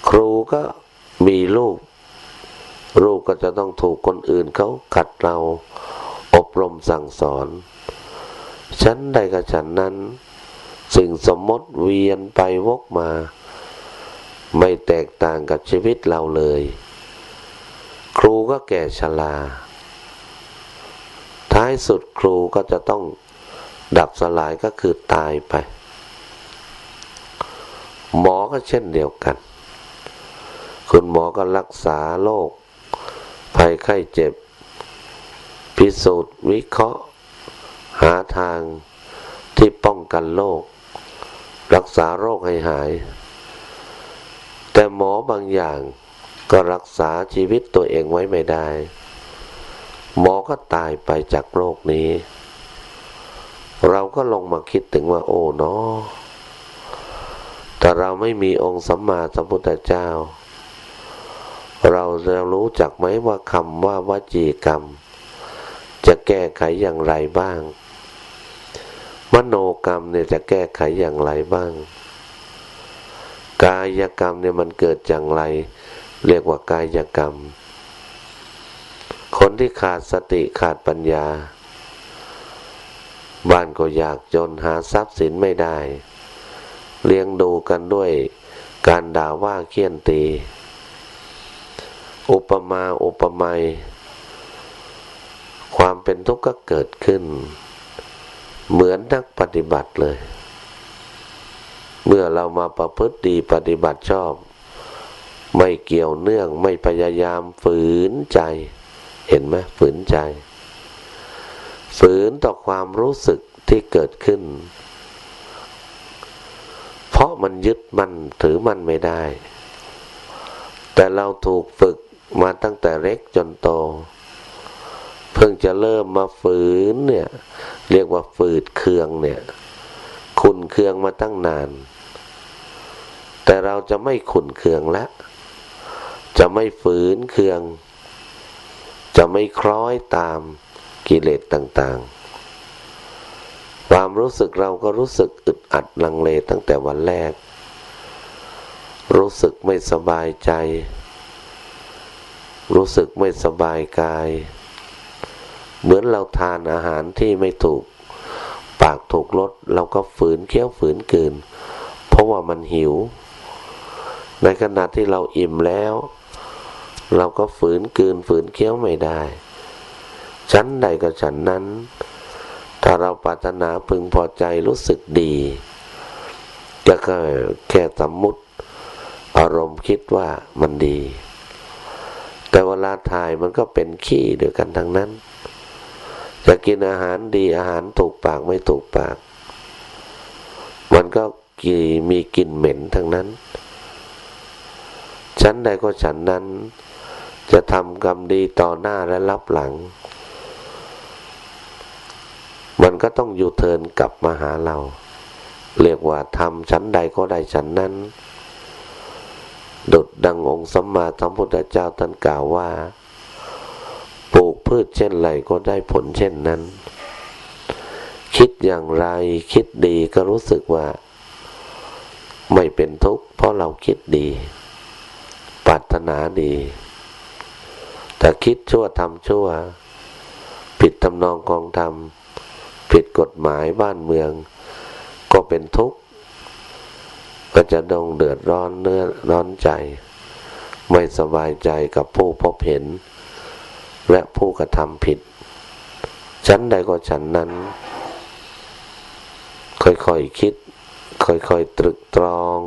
ครูก็มีลูกลูกก็จะต้องถูกคนอื่นเขาขัดเรา อบรมสั่งสอน ฉันใดกับฉันนั้น สิ่งสมมติเวียนไปวกมา ไม่แตกต่างกับชีวิตเราเลย ครูก็แก่ชราท้ายสุดครูก็จะต้องดับสลายก็คือตายไป หมอก็เช่นเดียวกัน คุณหมอก็รักษาโรคภัยไข้เจ็บ พิสูจน์วิเคราะห์ หาทางที่ป้องกันโรครักษาโรคให้หาย แต่หมอบางอย่างก็รักษาชีวิตตัวเองไว้ไม่ได้ หมอก็ตายไปจากโรคนี้ เราก็ลงมาคิดถึงว่าโอ้เนาะแต่เราไม่มีองค์สัมมาสัมพุทธเจ้า เราจะรู้จักไหมว่าคำว่าวจีกรรม จะแก้ไขอย่างไรบ้าง มโนกรรมเนี่ยจะแก้ไขอย่างไรบ้าง กายกรรมเนี่ยมันเกิดอย่างไร เรียกว่ากายกรรม คนที่ขาดสติขาดปัญญา บ้านก็อยากจนหาทรัพย์สินไม่ได้ เลี้ยงดูกันด้วยการด่าว่าเคี่ยนตี อุปมาอุปไมยความเป็นทุกข์ก็เกิดขึ้น เหมือนนักปฏิบัติเลย เมื่อเรามาประพฤติดีปฏิบัติชอบ ไม่เกี่ยวเนื่องไม่พยายามฝืนใจ เห็นไหมฝืนใจ ฝืนต่อความรู้สึกที่เกิดขึ้น เพราะมันยึดมันถือมันไม่ได้ แต่เราถูกฝึกมาตั้งแต่เล็กจนโต เพิ่งจะเริ่มมาฝืนเนี่ย เรียกว่าฝืดเคืองเนี่ย ขุนเคืองมาตั้งนาน แต่เราจะไม่ขุนเคืองแล้วจะไม่ฝืนเคือง จะไม่คล้อยตามกิเลสต่างๆ ความรู้สึกเราก็รู้สึกอึดอัดลังเลตั้งแต่วันแรก รู้สึกไม่สบายใจ รู้สึกไม่สบายกาย เหมือนเราทานอาหารที่ไม่ถูก ปากถูกรสเราก็ฝืนเคี้ยวฝืนกืนเพราะว่ามันหิว ในขณะที่เราอิ่มแล้ว เราก็ฝืนกืนฝืนเคี้ยวไม่ได้ ชั้นใดก็ฉันนั้น ถ้าเราปรารถนาพึงพอใจรู้สึกดีจะก็แค่แค่สมมุติ อารมณ์คิดว่ามันดี แต่เวลาถ่ายมันก็เป็นขี้เดียวกันทั้งนั้น จะกินอาหารดีอาหารถูกปากไม่ถูกปาก มันก็กมีกลิ่นเหม็นทั้งนั้น ชั้นใดก็ฉันนั้น จะทำกรรมดีต่อหน้าและรับหลัง มันก็ต้องอยู่เทินกลับมาหาเรา เรียกว่าทำชั้นใดก็ได้ชั้นนั้นดุดดังองค์สัมมาสัมพุทธเจ้าท่านกล่าวว่า พืชเช่นไรก็ได้ผลเช่นนั้น คิดอย่างไรคิดดีก็รู้สึกว่า ไม่เป็นทุกข์เพราะเราคิดดีปรารถนาดี แต่คิดชั่วทำชั่ว ผิดทำนองกองธรรมผิดกฎหมายบ้านเมือง ก็เป็นทุกข์ ก็จะดองเดือดร้อนเนื้อร้อนใจ ไม่สบายใจกับผู้พบเห็น และผู้กระทำผิด ชั้นใดก็ชั้นนั้น ค่อยๆคคิด ค่อยๆตรึกตรอง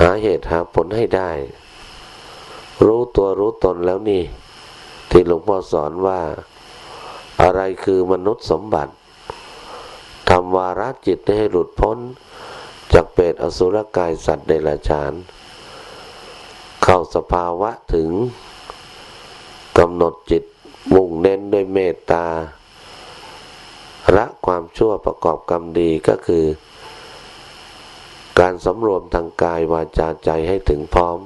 หาเหตุหาผลให้ได้ รู้ตัวรู้ตนแล้วนี่ ที่หลวงพ่อสอนว่า อะไรคือมนุษย์สมบัติทำวาระจิตให้หลุดพ้น จากเปรตอสุรกายสัตว์เดรัจฉาน เข้าสภาวะถึง กำหนดจิตมุ่งเน้นด้วยเมตตาละความชั่วประกอบกรรมดีก็คือ การสำรวมทางกายวาจาใจให้ถึงพร้อม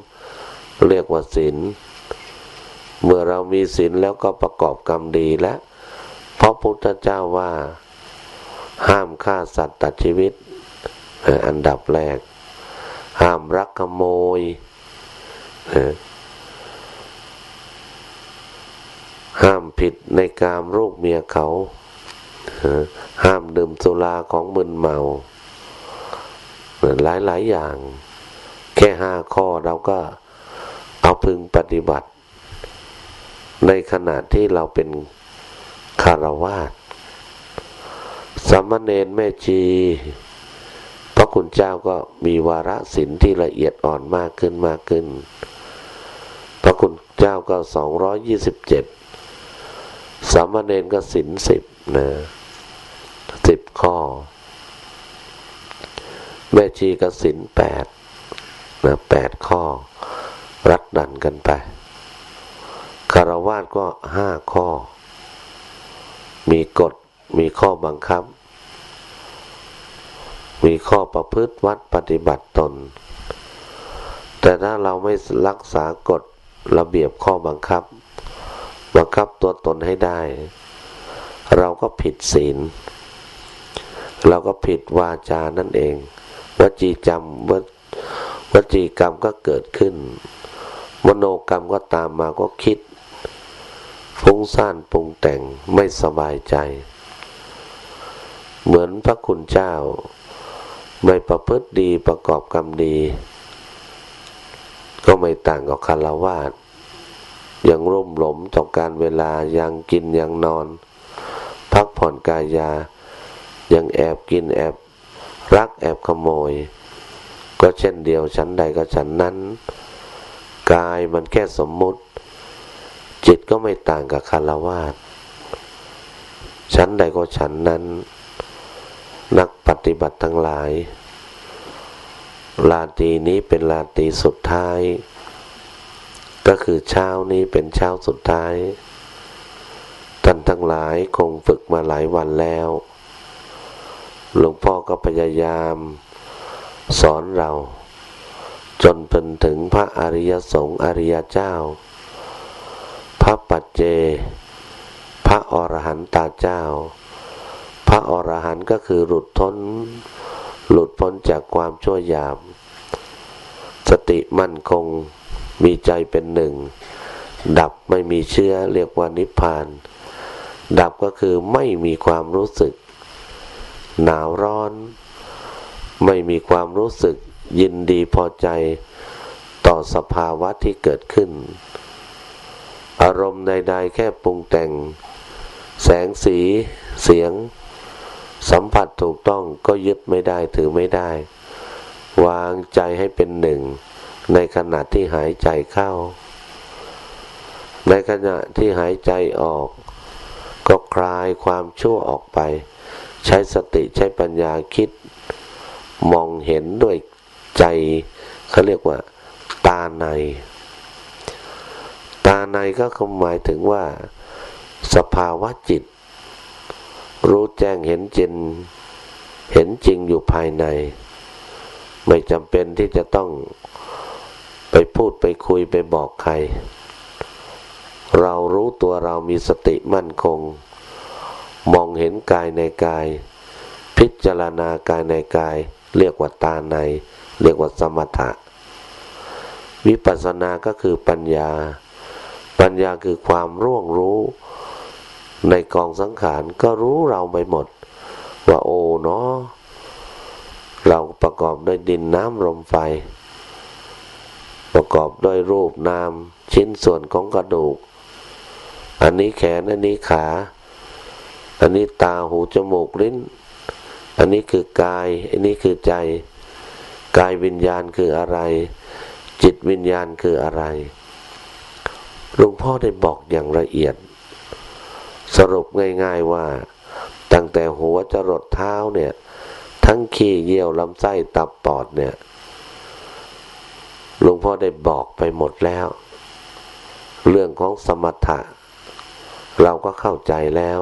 เรียกว่าศีลเมื่อเรามีศีลแล้วก็ประกอบกรรมดีและเพราะพุทธเจ้าว่า ห้ามฆ่าสัตว์ตัดชีวิต อันดับแรก ห้ามรักขโมย ห้ามผิดในกามรูปเมียเขา ห้ามดื่มสุราของมึนเมาหลายหลายอย่าง แค่ห้าข้อเราก็เอาพึงปฏิบัติ ในขณะที่เราเป็นคารวาสสามเณรแม่ชีพระคุณเจ้าก็มีวาระศิลที่ละเอียดอ่อนมากขึ้นมากขึ้น พระคุณเจ้าก็สองร้อยยี่สิบเจ็ด สามเณรก็ศิลสิบนะสิบข้อ แม่ชีก็ศิลแปดนะแปดข้อ รัดดันกันไปคารวาสก็ห้าข้อ มีกฎมีข้อบังคับ มีข้อประพฤติวัดปฏิบัติตน แต่ถ้าเราไม่รักษากฎระเบียบข้อบังคับ บังคับตัวตนให้ได้ เราก็ผิดศีล เราก็ผิดวาจานั่นเอง วจีจำววจีกรรมก็เกิดขึ้น มโนกรรมก็ตามมาก็คิดฟุ้งซ่านปรุงแต่งไม่สบายใจ เหมือนพระคุณเจ้า ไม่ประพฤติดีประกอบกรรมดี ก็ไม่ต่างกับคารวาส ยังร่มหลมต่อการเวลายังกินยังนอน พักผ่อนกายา ยังแอบกินแอบรักแอบขโมย ก็เช่นเดียวฉันใดก็ฉันนั้น กายมันแค่สมมุติ จิตก็ไม่ต่างกับคารวาสชั้นใดก็ชั้นนั้น นักปฏิบัติทั้งหลายลาตีนี้เป็นลาตีสุดท้าย ก็คือเช้านี้เป็นเช้าสุดท้าย ท่านทั้งหลายคงฝึกมาหลายวันแล้ว หลวงพ่อก็พยายาม สอนเรา จนเป็นถึงพระอริยสงฆ์อริยเจ้า พระปัจเจ พระอรหันตาเจ้า พระอรหันต์ก็คือหลุดพ้น หลุดพ้นจากความชั่วยาม สติมั่นคง มีใจเป็นหนึ่ง ดับไม่มีเชื้อเรียกว่านิพพาน ดับก็คือไม่มีความรู้สึก หนาวร้อน ไม่มีความรู้สึก ยินดีพอใจ ต่อสภาวะที่เกิดขึ้น อารมณ์ใดๆแค่ปรุงแต่ง แสงสี เสียง สัมผัสถูกต้องก็ยึดไม่ได้ถือไม่ได้ วางใจให้เป็นหนึ่ง ในขณะที่หายใจเข้า ในขณะที่หายใจออก ก็คลายความชั่วออกไป ใช้สติใช้ปัญญาคิด มองเห็นด้วยใจเขาเรียกว่า ตาใน ตาในก็คหมายถึงว่า สภาวะจิต รู้แจ้งเห็นจริงเห็นจริงอยู่ภายใน ไม่จำเป็นที่จะต้อง ไปพูดไปคุยไปบอกใคร เรารู้ตัวเรามีสติมั่นคง มองเห็นกายในกาย พิจารณากายในกาย เรียกว่าตาใน เรียกว่าสมถะ วิปัสสนาก็คือปัญญา ปัญญาคือความร่วงรู้ ในกองสังขารก็รู้เราไปหมด ว่าโอ้เนาะเราประกอบด้วยดินน้ำลมไฟ ประกอบด้วยรูปนาม ชิ้นส่วนของกระดูก อันนี้แขน อันนี้ขา อันนี้ตาหูจมูกลิ้น อันนี้คือกาย อันนี้คือใจ กายวิญญาณคืออะไร จิตวิญญาณคืออะไรหลวงพ่อได้บอกอย่างละเอียด สรุปง่ายๆว่า ตั้งแต่หัวจรดเท้าเนี่ย ทั้งขี้เยี่ยวลำไส้ตับปอดเนี่ย หลวงพ่อได้บอกไปหมดแล้ว เรื่องของสมถะ เราก็เข้าใจแล้ว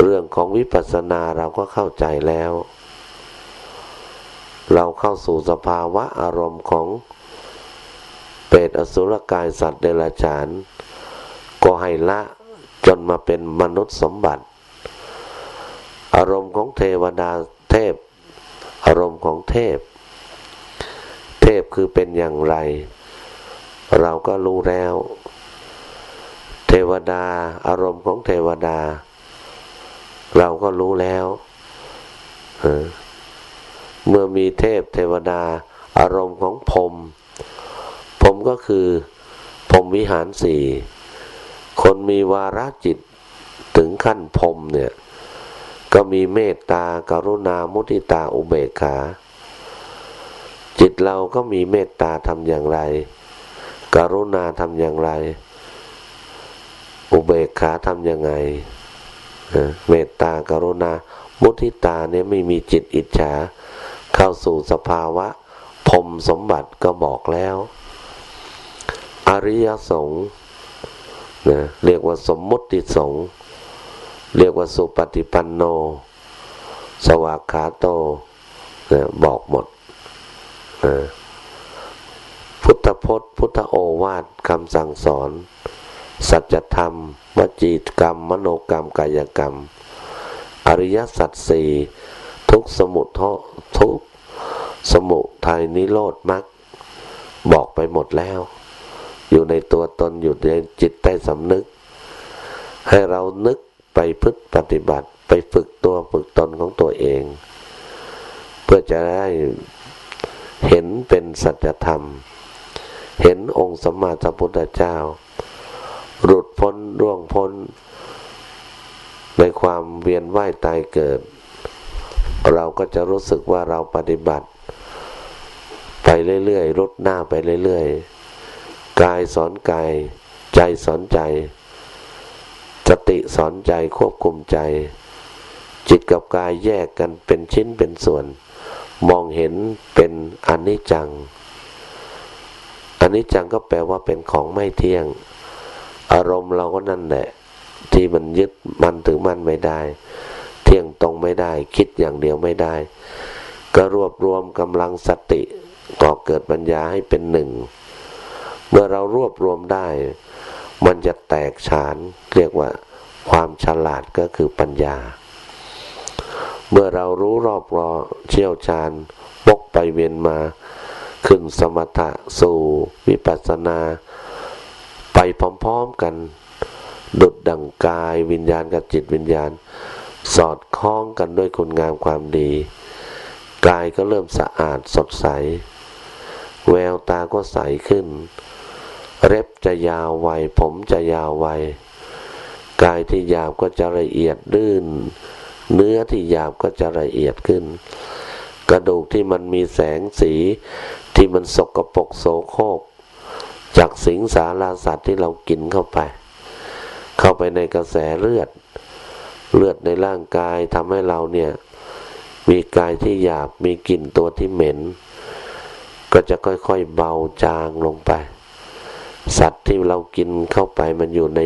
เรื่องของวิปัสสนาเราก็เข้าใจแล้ว เราเข้าสู่สภาวะอารมณ์ของเปรตอสุรกายสัตว์เดรัจฉาน ก็ให้ละจนมาเป็นมนุษย์สมบัติ อารมณ์ของเทวดาเทพ อารมณ์ของเทพ เทพคือเป็นอย่างไร เราก็รู้แล้ว เทวดาอารมณ์ของเทวดา เราก็รู้แล้วเมื่อมีเทพเทวดา อารมณ์ของพรมผมก็คือผมวิหารสี่คนมีวาระจิตถึงขั้นพรมเนี่ย ก็มีเมตตากรุณามุทิตาอุเบกขา จิตเราก็มีเมตตาทำอย่างไร กรุณาทำอย่างไร อุเบกขาทำยังไงเมตตากรุณา มุทิตาเนี่ยไม่มีจิตอิจฉา เข้าสู่สภาวะพรมสมบัติก็บอกแล้ว อริยสงฆ์นะเรียกว่าสมมุติสงฆ์เรียกว่าสุปฏิปันโน สวากขาโตบอกหมด พุทธพจน์ พุทธโอวาทคำสั่งสอน สัจธรรม วจีกรรม มโนกรรม กายกรรม อริยสัจสี่ทุกสมุททุกสมุทัยนิโรธมรรคบอกไปหมดแล้ว อยู่ในตัวตนอยู่ในจิตใต้สำนึก ให้เรานึกไปพึ่งปฏิบัติไปฝึกตัวฝึกตนของตัวเอง เพื่อจะได้ เห็นเป็นสัจธรรม เห็นองค์สมมาสัมพุทธเจ้า หลุดพ้นร่วงพ้น ในความเวียนว่ายตายเกิด เราก็จะรู้สึกว่าเราปฏิบัติ ไปเรื่อยๆลดหน้าไปเรื่อยๆ กายสอนกาย ใจสอนใจ สติสอนใจควบคุมใจ จิตกับกายแยกกันเป็นชิ้นเป็นส่วน มองเห็นเป็นอนิจจังอนิจจังก็แปลว่าเป็นของไม่เที่ยง อารมณ์เราก็นั่นแหละ ที่มันยึดมันถึงมันไม่ได้ เที่ยงตรงไม่ได้ คิดอย่างเดียวไม่ได้ ก็รวบรวมกำลังสติก่อเกิดปัญญาให้เป็นหนึ่ง เมื่อเรารวบรวมได้ มันจะแตกฉาน เรียกว่า ความฉลาดก็คือปัญญา เมื่อเรารู้รอบรอเชี่ยวชาญวกไปเวียนมา ขึ้นสมถะสู่วิปัสสนา ไปพร้อมๆกันดุดดังกายวิญญาณกับจิตวิญญาณ สอดคล้องกันด้วยคุณงามความดี กายก็เริ่มสะอาดสดใส แววตาก็ใสขึ้นเล็บจะยาวไวผมจะยาวไวกายที่หยาบก็จะละเอียดดื้น เนื้อที่หยาบก็จะละเอียดขึ้น กระดูกที่มันมีแสงสีที่มันสกรปรกโสโครกจากสิงสาราสัตว์ที่เรากินเข้าไป เข้าไปในกระแสเลือด เลือดในร่างกายทำให้เราเนี่ย มีกายที่หยาบมีกลิ่นตัวที่เหม็น ก็จะค่อยๆเบาจางลงไป สัตว์ที่เรากินเข้าไปมันอยู่ใน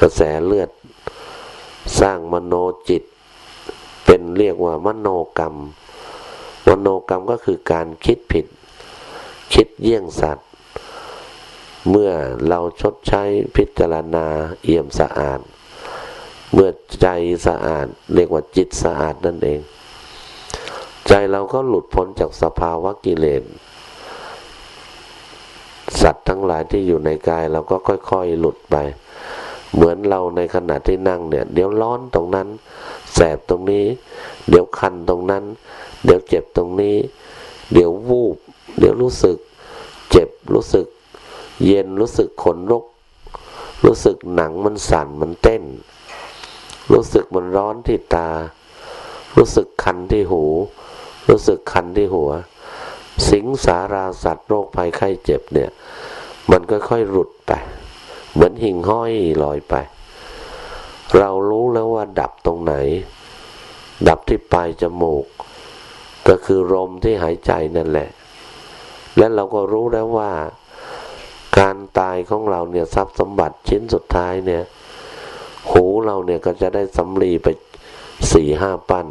กระแสเลือด สร้างมโนจิต เป็นเรียกว่ามโนกรรม มโนกรรมก็คือการคิดผิด คิดเยี่ยงสัตว์ เมื่อเราชดใช้พิจารณาเอี่ยมสะอาด เมื่อใจสะอาด เรียกว่าจิตสะอาดนั่นเอง ใจเราก็หลุดพ้นจากสภาวะกิเลสสัตว์ทั้งหลายที่อยู่ในกายเราก็ค่อยๆหลุดไป เหมือนเราในขณะที่นั่งเนี่ย เดี๋ยวร้อนตรงนั้น แสบตรงนี้ เดี๋ยวคันตรงนั้น เดี๋ยวเจ็บตรงนี้ เดี๋ยววูบ เดี๋ยวรู้สึก เจ็บรู้สึก เย็นรู้สึกขนลุก รู้สึกหนังมันสั่นมันเต้น รู้สึกมันร้อนที่ตา รู้สึกคันที่หู รู้สึกคันที่หัว สิงสาราสัตว์โรคภัยไข้เจ็บเนี่ย มันก็ค่อยหลุดไป เหมือนหิ่งห้อยลอยไป เรารู้แล้วว่าดับตรงไหน ดับที่ปลายจมูก ก็คือลมที่หายใจนั่นแหละ และเราก็รู้แล้วว่า การตายของเราเนี่ยทรัพย์สมบัติชิ้นสุดท้ายเนี่ย หูเราเนี่ยก็จะได้สำลีไปสี่ห้าปั้น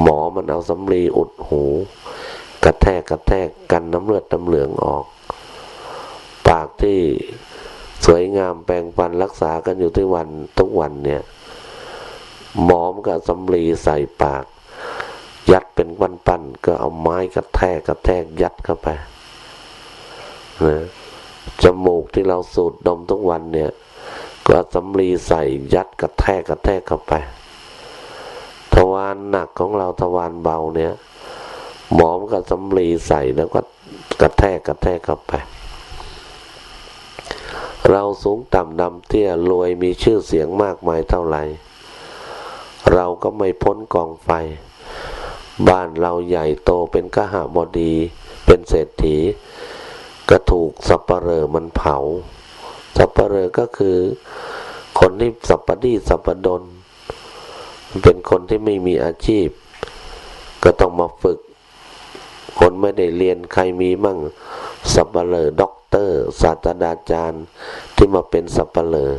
หมอมันเอาสำลีอุดหู กระแทกกระแทกกันน้ำเลือดน้ำเหลืองออก ปากที่ สวยงามแปลงฟันรักษากันอยู่ทุกวันทุกวันเนี่ยหมอมกับสำลีใส่ปาก ยัดเป็นปันปันก็เอาไม้กระแทกกระแทกยัดเข้าไปนะจมูกที่เราสูดดมทุกวันเนี่ย ก็สำลีใส่ยัดกระแทกกระแทกเข้าไปทวารหนักของเราทวารเบาเนี่ย หมอมกับสำลีใส่แล้วก็กระแทกกระแทกเข้าไป เราสูงต่ำดำเตี้ยรวยมีชื่อเสียงมากมายเท่าไหร่ เราก็ไม่พ้นกองไฟ บ้านเราใหญ่โตเป็นกหาบดี เป็นเศรษฐี ก็ถูกสัปเหร่อมันเผา สัปเหร่อก็คือคนที่สัปะดีสัปดน เป็นคนที่ไม่มีอาชีพ ก็ต้องมาฝึก คนไม่ได้เรียนใครมีมั่งสับเปลอด็อก เตอร์ศาสตราจารย์ที่มาเป็นสับเปลอ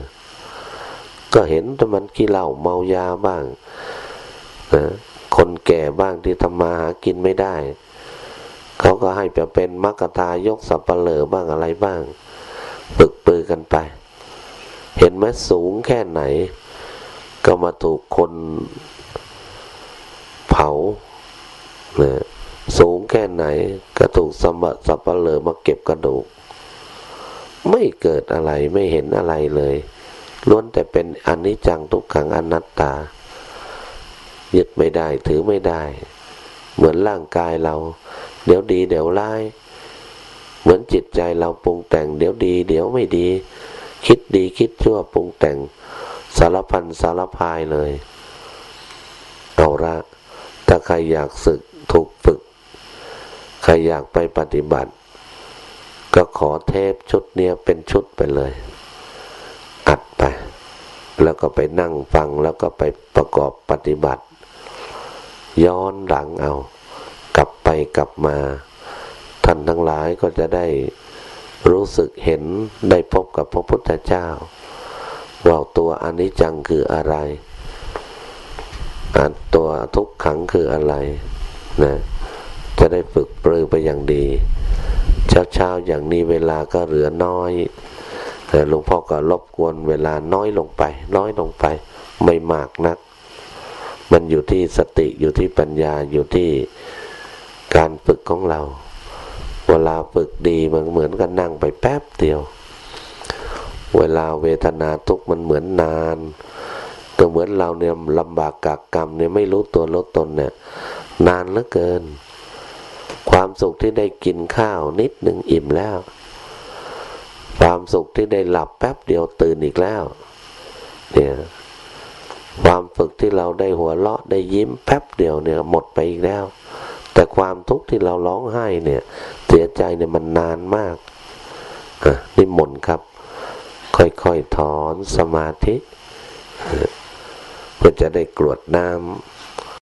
ก็เห็นแต่มันกินเหล้าเมายาบ้างนะคนแก่บ้างที่ทำมาหากินไม่ได้ เขาก็ให้ไปเป็นมักกะทายกสับเปลอบ้างอะไรบ้าง ปึกปือกันไป เห็นไหมสูงแค่ไหน ก็มาถูกคนเผานะสูงแค่ไหนก็ถูกสมบัติสับเปลอมาเก็บกระดูก ไม่เกิดอะไรไม่เห็นอะไรเลยล้วนแต่เป็นอนิจจังทุกขังอนัตตา ยึดไม่ได้ถือไม่ได้ เหมือนร่างกายเรา เดี๋ยวดีเดี๋ยวร้าย เหมือนจิตใจเราปรุงแต่ง เดี๋ยวดี เดี๋ยวไม่ดี คิดดีคิดชั่วปรุงแต่ง สารพันสารพายเลย เอาละถ้าใครอยากศึกถูกฝึก ใครอยากไปปฏิบัติ ก็ขอเทปชุดเนี้ยเป็นชุดไปเลย อัดไป แล้วก็ไปนั่งฟังแล้วก็ไปประกอบปฏิบัติ ย้อนหลังเอา กลับไปกลับมา ท่านทั้งหลายก็จะได้รู้สึกเห็นได้พบกับพระพุทธเจ้า ว่าตัวอนิจจังคืออะไรตัวทุกขังคืออะไรนะจะได้ฝึกปรือไปอย่างดี เช้าๆอย่างนี้เวลาก็เหลือน้อยแต่หลวงพ่อก็รบกวนเวลาน้อยลงไป น้อยลงไป ไม่มากนัก มันอยู่ที่สติอยู่ที่ปัญญาอยู่ที่การฝึกของเรา เวลาฝึกดีมันเหมือนกันนั่งไปแป๊บเดียว เวลาเวทนาทุกมันเหมือนนานก็เหมือนเราเนี่ยลำบากกากกรรมเนี่ยไม่รู้ตัวลดตนเนี่ย นานเหลือเกิน ความสุขที่ได้กินข้าวนิดหนึ่งอิ่มแล้ว ความสุขที่ได้หลับแป๊บเดียวตื่นอีกแล้ว เนี่ยความฝึกที่เราได้หัวเราะได้ยิ้มแป๊บเดียวเนี่ยหมดไปอีกแล้ว แต่ความทุกข์ที่เราร้องไห้เนี่ย เสียใจเนี่ยมันนานมากอะนิมนต์ครับ ค่อยๆถอนสมาธิเพื่อจะได้กรวดน้ำ